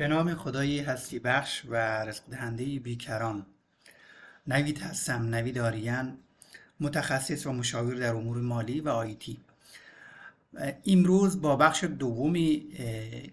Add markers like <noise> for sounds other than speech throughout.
به نام خدای هستی بخش و رزق دهنده بیکران. نوید هستم نوید آریان متخصص و مشاور در امور مالی و آیتی امروز با بخش دومی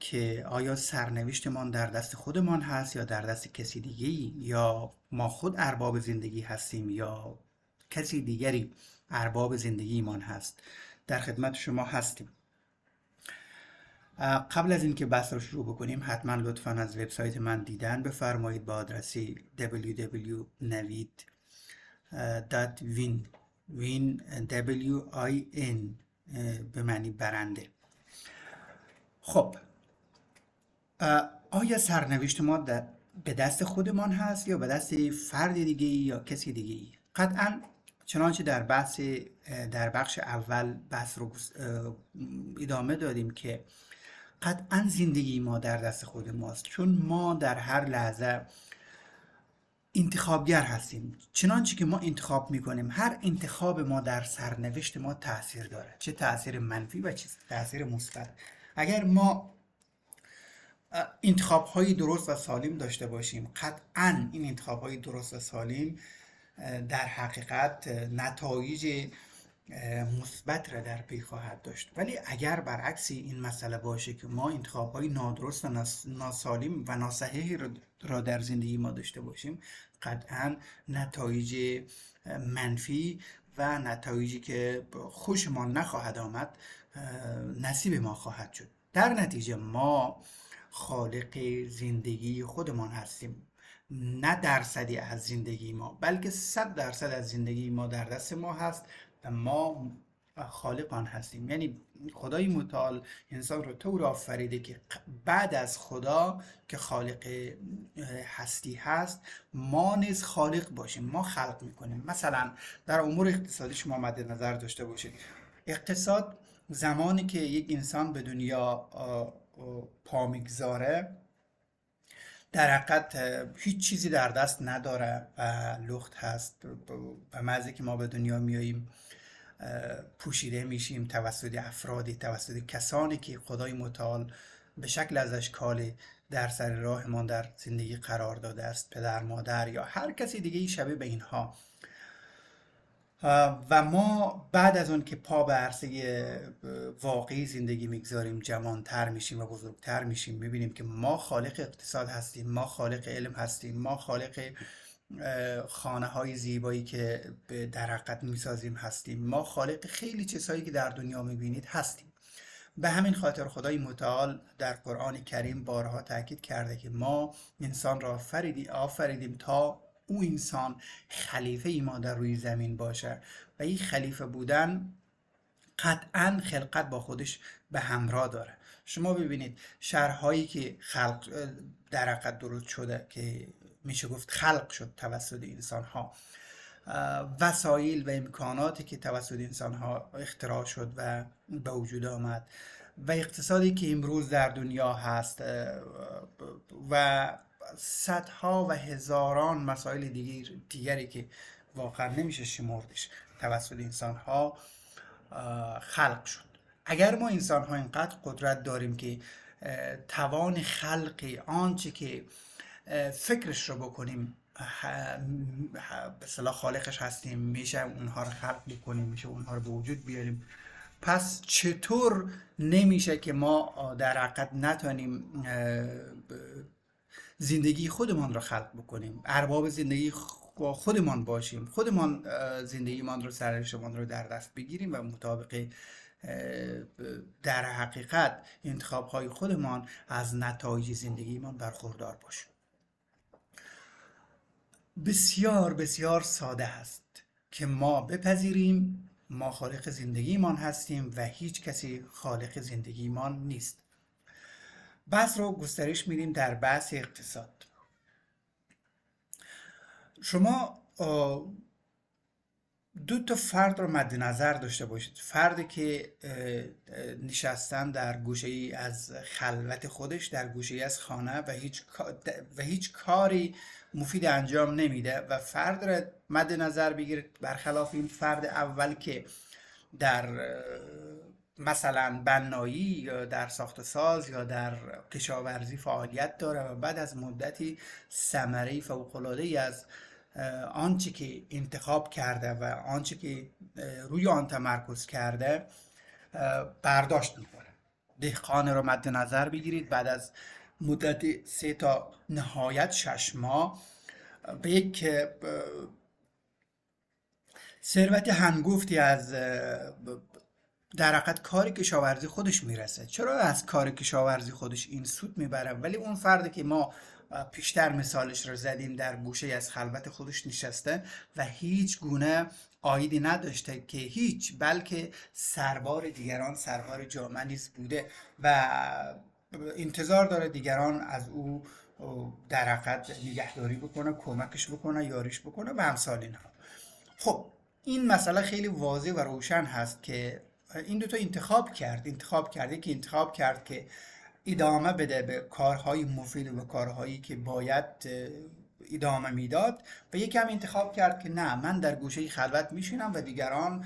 که آیا سرنوشتمان در دست خودمان هست یا در دست کسی دیگه یا ما خود ارباب زندگی هستیم یا کسی دیگری ارباب زندگیمان هست؟ در خدمت شما هستیم. قبل از اینکه بحث رو شروع بکنیم حتما لطفا از وبسایت من دیدن بفرمایید با آدرسی www.navid.win win w i n به معنی برنده. خب آیا سرنوشت ما به دست خودمان هست یا به دست فرد دیگه یا کسی دیگه ای قطعا چنانچه در بحث در بخش اول بحث رو ادامه دادیم که قطعا زندگی ما در دست خود ماست. چون ما در هر لحظه انتخابگر هستیم. چنانچه که ما انتخاب می‌کنیم هر انتخاب ما در سرنوشت ما تاثیر داره. چه تاثیر منفی و چه تاثیر مثبت. اگر ما انتخاب های درست و سالم داشته باشیم قطعا این انتخاب های درست و سالم در حقیقت نتایج مثبت را در پی خواهد داشت. ولی اگر برعکس این مسئله باشه که ما انتخاب های نادرست و ناسالم و ناسحیح را در زندگی ما داشته باشیم قطعا نتایج منفی و نتایجی که خوشمان نخواهد آمد نصیب ما خواهد شد. در نتیجه ما خالق زندگی خودمان هستیم. نه درصدی از زندگی ما بلکه صد درصد از زندگی ما در دست ما هست. و ما خالق آن هستیم. یعنی خدای متعال انسان رو طور آفریده که بعد از خدا که خالق هستی هست ما نیز خالق باشیم ما خلق می‌کنیم. مثلا در امور اقتصادی شما مد نظر داشته باشید. اقتصاد زمانی که یک انسان به دنیا پا می‌گذاره در حقیقت هیچ چیزی در دست نداره و لخت هست. و مزه که ما به دنیا میاییم پوشیده میشیم توسط افرادی توسط کسانی که خدای متعال به شکل ازش کاله در سر راهمان در زندگی قرار داده است پدر مادر یا هر کسی دیگه ای شبیه به اینها. و ما بعد از اون که پا به عرصه واقعی زندگی می‌گذاریم جوانتر میشیم و بزرگتر میشیم می‌بینیم که ما خالق اقتصاد هستیم ما خالق علم هستیم ما خالق خانه های زیبایی که در حقیقت می‌سازیم هستیم ما خالق خیلی چیزهایی که در دنیا می‌بینید هستیم. به همین خاطر خدای متعال در قرآن کریم بارها تاکید کرده که ما انسان را آفریدیم تا او انسان خلیفه ما در روی زمین باشه و این خلیفه بودن قطعا خلقت با خودش به همراه داره. شما ببینید شهرهایی که خلق در درست شده که میشه گفت خلق شد توسط انسان ها وسایل و امکاناتی که توسط انسان ها اختراع شد و به وجود آمد و اقتصادی که امروز در دنیا هست و صدها و هزاران مسائل دیگر دیگری که واقعا نمیشه شمردش. توسط انسان ها خلق شد. اگر ما انسان ها اینقدر قدرت داریم که توان خلق آنچه که فکرش رو بکنیم به خالقش هستیم میشه اونها رو خلق بکنیم میشه اونها رو به وجود بیاریم. پس چطور نمیشه که ما در حقیقت نتونیم زندگی خودمان رو خلق بکنیم. ارباب زندگی خودمان باشیم. خودمان زندگیمان رو سرنوشتمان رو در دست بگیریم و مطابق در حقیقت انتخاب های خودمان از نتایج زندگیمان برخوردار باشیم. بسیار بسیار ساده است که ما بپذیریم. ما خالق زندگیمان هستیم و هیچ کسی خالق زندگیمان نیست. بحث رو گسترش میدیم در بحث اقتصاد. شما دو تا فرد رو مد نظر داشته باشید. فردی که نشستن در گوشه ای از خلوت خودش در گوشه ای از خانه و هیچ, و هیچ کاری مفید انجام نمیده و فرد را مد نظر بگیرید. برخلاف این فرد اول که در مثلا بنایی یا در ساخت ساز یا در کشاورزی فعالیت داره و بعد از مدتی ثمره فوق‌العاده ای از آنچه که انتخاب کرده و آنچه که روی آن تمرکز کرده برداشت می‌کنه. دهقان رو مد نظر بگیرید. بعد از مدت سه تا نهایت شش ماه به یک ثروت هنگفتی از در حقیقت کار کشاورزی خودش می‌رسه. چرا از کار کشاورزی خودش این سود می‌بره؟ ولی اون فردی که ما پیشتر مثالش رو زدیم در گوشه از خلوت خودش نشسته و هیچ گونه آیدی نداشته که هیچ بلکه سربار دیگران سربار جامعه نیست بوده و انتظار داره دیگران از او در حقیقت نگهداری بکنه کمکش بکنه یاریش بکنه و همسال اینها خب این مسئله خیلی واضح و روشن هست که این دوتا انتخاب کرد. انتخاب کرده که انتخاب کرد که ادامه بده به کارهای مفید و کارهایی که باید ادامه می‌داد و یکم انتخاب کرد که نه من در گوشه خلوت میشینم و دیگران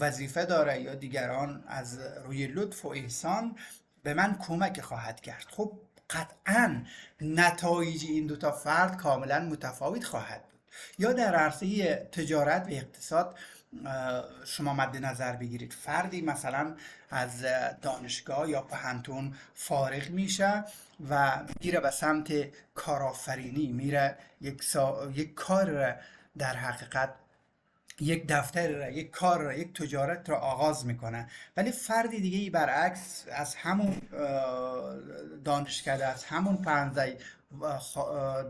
وظیفه داره یا دیگران از روی لطف و احسان به من کمک خواهد کرد. خب قطعا نتایج این دوتا فرد کاملا متفاوت خواهد بود. یا در عرصه تجارت و اقتصاد شما مد نظر بگیرید. فردی مثلا از دانشگاه یا پهنتون فارغ میشه و میره به سمت کارآفرینی میره یک, یک کار در حقیقت یک دفتر را یک کار را یک تجارت را آغاز می‌کنه. ولی فردی دیگه ای برعکس از همون دانشکده از همون پنزه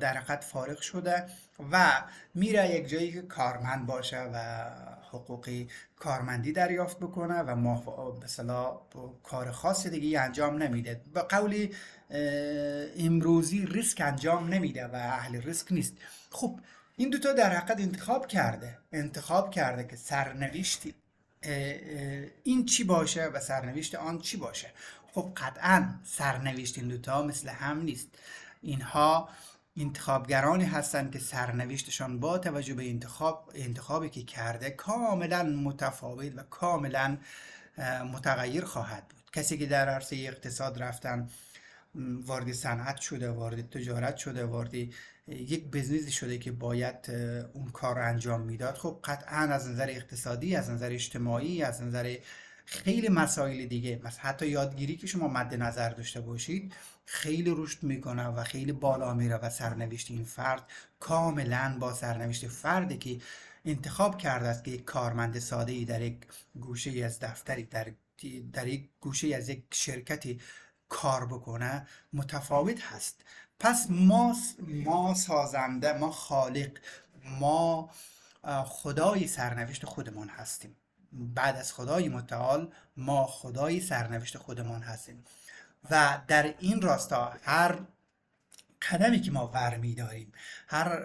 در حقیقت فارغ شده و میره یک جایی که کارمند باشه و حقوقی کارمندی دریافت بکنه و به کار خاص دیگه انجام نمیده. به قولی امروزی ریسک انجام نمیده و اهل ریسک نیست. خب این دوتا در حقیقت انتخاب کرده. انتخاب کرده که سرنوشتی این چی باشه و سرنوشت آن چی باشه. خب قطعا سرنوشت این دوتا مثل هم نیست. اینها انتخابگرانی هستند که سرنوشتشان با توجه به انتخاب انتخابی که کرده کاملا متفاوت و کاملا متغیر خواهد بود. کسی که در عرصه اقتصاد رفتن وارد صنعت شده وارد تجارت شده وارد یک بزنس شده که باید اون کار انجام می‌داد خب قطعا از نظر اقتصادی از نظر اجتماعی از نظر خیلی مسائل دیگه. مثلا حتی یادگیری که شما مد نظر داشته باشید خیلی رشد می‌کنه و خیلی بالا میره و سرنوشت این فرد کاملا با سرنوشت فردی که انتخاب کرده است که یک کارمند ساده ای در یک گوشه از دفتری در در یک گوشه از یک شرکتی کار بکنه متفاوت هست. پس ما ما سازنده ما خالق ما خدای سرنوشت خودمان هستیم. بعد از خدای متعال ما خدای سرنوشت خودمان هستیم. و در این راستا هر قدمی که ما ور هر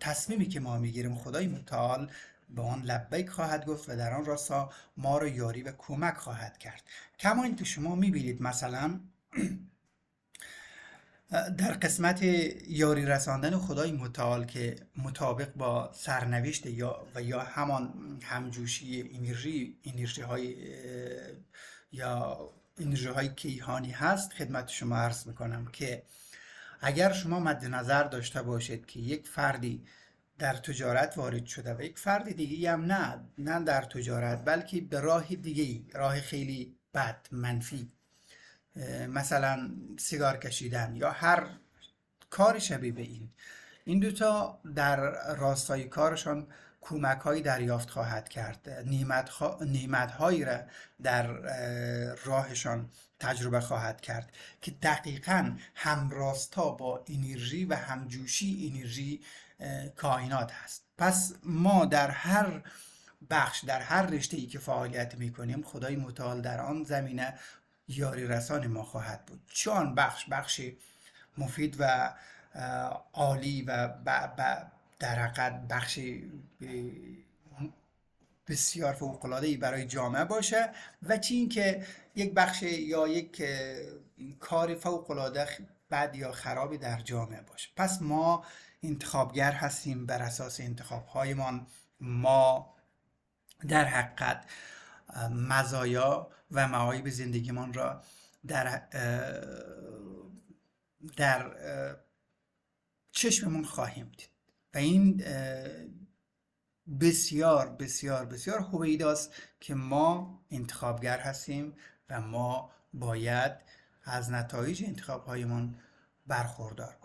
تصمیمی که ما می‌گیریم خدای متعال به آن لبیک خواهد گفت و در آن راستا ما رو یاری و کمک خواهد کرد. کما اینکه شما می‌بینید مثلا <clears throat> در قسمت یاری رساندن خدای متعال که مطابق با سرنوشت یا و یا همان همجوشی انرژی انرژی های یا انرژی های کیهانی هست خدمت شما عرض می‌کنم که اگر شما مد نظر داشته باشید که یک فردی در تجارت وارد شده و یک فرد دیگه هم نه نه در تجارت بلکه به راه دیگه راه خیلی بد منفی مثلا سیگار کشیدن یا هر کار شبیه به این. این دوتا در راستای کارشان کمک هایی دریافت خواهد کرد. نیمت, هایی را در راهشان تجربه خواهد کرد که دقیقا همراستا با انرژی و همجوشی انرژی کائنات هست. پس ما در هر بخش در هر رشته ای که فعالیت می کنیم خدای متعال در آن زمینه یاری رسان ما خواهد بود. چون بخش بخش مفید و عالی و در حقیقت بخش بسیار فوقلاده برای جامعه باشه و چی اینکه یک بخش یا یک کار فوقلاده بد یا خرابی در جامعه باشه. پس ما انتخابگر هستیم بر اساس انتخاب ما در حقیقت مزایا و معایب زندگیمان را در در چشممون خواهیم دید. و این بسیار بسیار بسیار هویداست که ما انتخابگر هستیم و ما باید از نتایج انتخاب هایمان برخوردار باشیم.